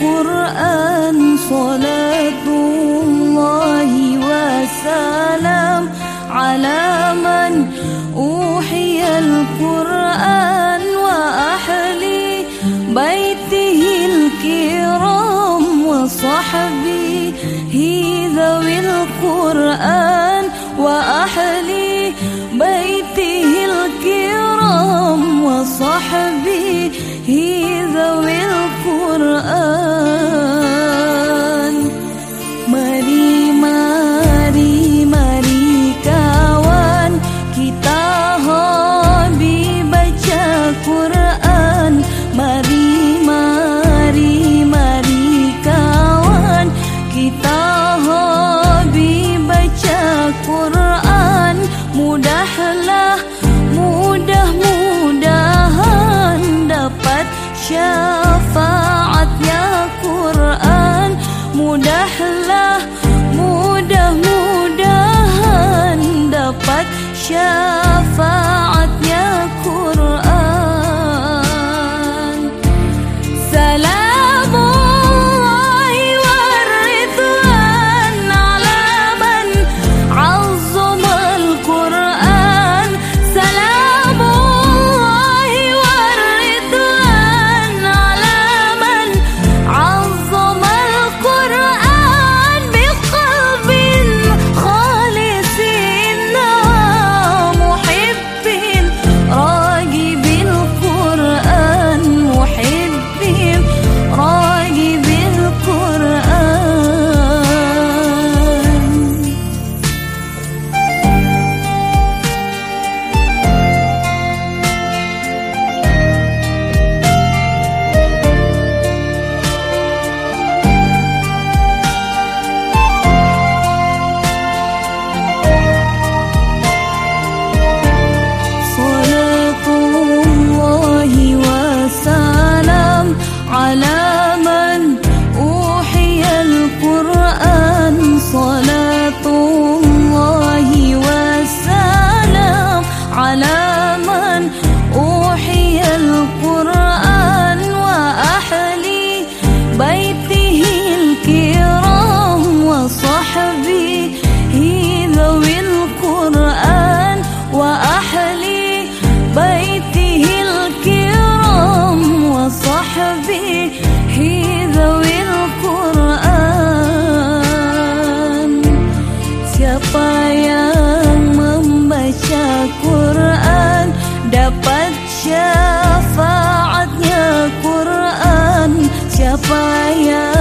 القرآن syafaatnya Quran. Mudahlah, mudah-mudahan dapat syafaat yang membaca Quran dapat syafaatnya Quran. Siapa yang